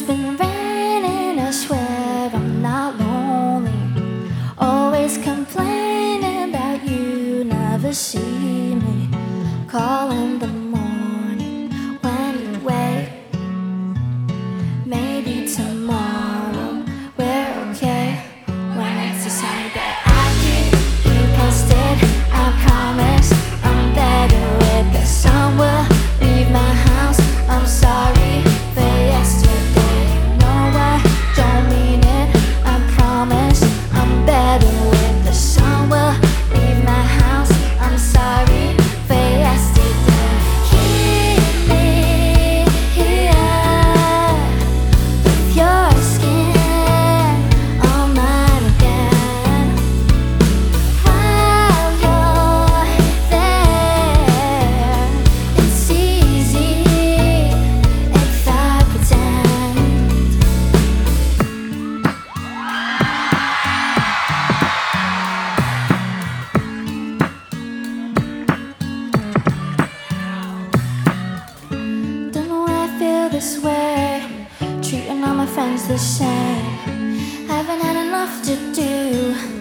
It's been raining, I swear I'm not lonely. Always complaining that you never see. this way, treating all my friends the same. Haven't had enough to do.